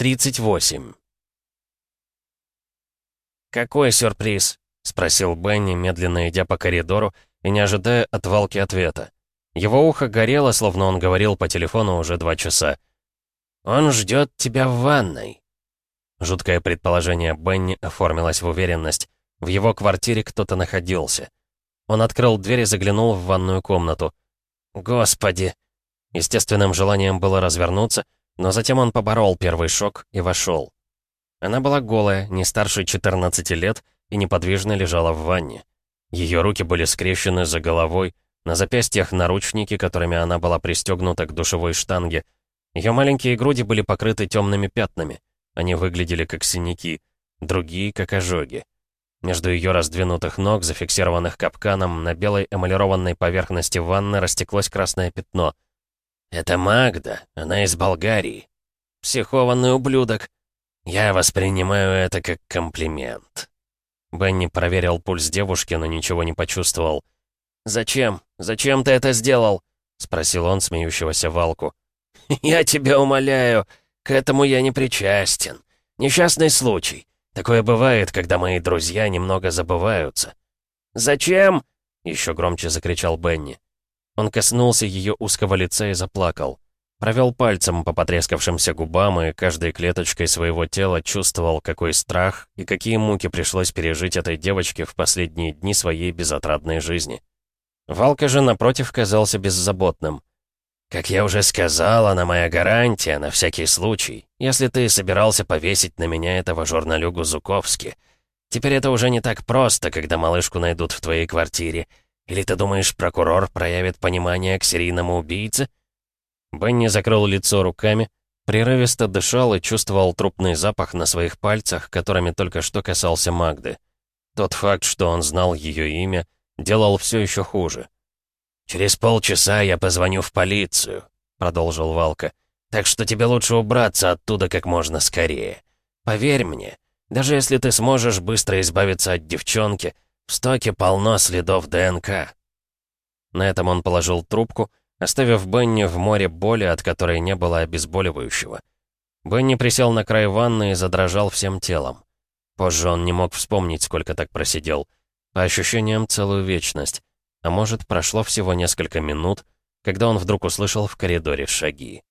38. «Какой сюрприз?» — спросил Бенни, медленно идя по коридору и не ожидая от Валки ответа. Его ухо горело, словно он говорил по телефону уже два часа. «Он ждет тебя в ванной». Жуткое предположение Бенни оформилось в уверенность. В его квартире кто-то находился. Он открыл дверь и заглянул в ванную комнату. «Господи!» Естественным желанием было развернуться, но затем он поборол первый шок и вошел. Она была голая, не старше 14 лет, и неподвижно лежала в ванне. Ее руки были скрещены за головой, на запястьях наручники, которыми она была пристегнута к душевой штанге. Ее маленькие груди были покрыты темными пятнами. Они выглядели как синяки, другие — как ожоги. Между ее раздвинутых ног, зафиксированных капканом, на белой эмалированной поверхности ванны растеклось красное пятно — «Это Магда, она из Болгарии. Психованный ублюдок. Я воспринимаю это как комплимент». Бенни проверил пульс девушки, но ничего не почувствовал. «Зачем? Зачем ты это сделал?» — спросил он смеющегося Валку. «Я тебя умоляю, к этому я не причастен. Несчастный случай. Такое бывает, когда мои друзья немного забываются». «Зачем?» — еще громче закричал Бенни. Он коснулся ее узкого лица и заплакал. Провел пальцем по потрескавшимся губам и каждой клеточкой своего тела чувствовал, какой страх и какие муки пришлось пережить этой девочке в последние дни своей безотрадной жизни. Валка же, напротив, казался беззаботным. «Как я уже сказал, она моя гарантия на всякий случай, если ты собирался повесить на меня этого журналюгу Зуковски. Теперь это уже не так просто, когда малышку найдут в твоей квартире. Или ты думаешь, прокурор проявит понимание к серийному убийце?» Бенни закрыл лицо руками, прерывисто дышал и чувствовал трупный запах на своих пальцах, которыми только что касался Магды. Тот факт, что он знал ее имя, делал все еще хуже. «Через полчаса я позвоню в полицию», — продолжил Валка. «Так что тебе лучше убраться оттуда как можно скорее. Поверь мне, даже если ты сможешь быстро избавиться от девчонки, в стоке полно следов ДНК». На этом он положил трубку, оставив Бенни в море боли, от которой не было обезболивающего. Бенни присел на край ванны и задрожал всем телом. Позже он не мог вспомнить, сколько так просидел. По ощущениям, целую вечность. А может, прошло всего несколько минут, когда он вдруг услышал в коридоре шаги.